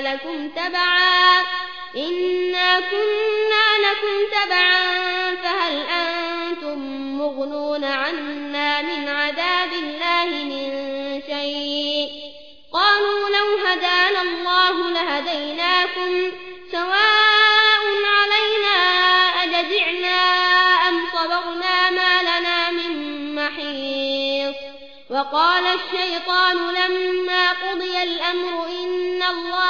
لكم تبعا. إنا كنا لكم تبعا فهل أنتم مغنون عنا من عذاب الله من شيء؟ قالوا لو هدانا الله لهديناكم سواء علينا أجزعنا أم صبرنا ما لنا من محيص. وقال الشيطان لما قضي الأمر إن الله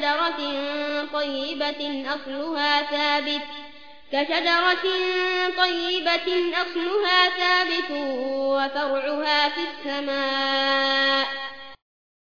كشجرة طيبة أصلها ثابت كشجرة طيبة أصلها ثابت وفرعها في السماء.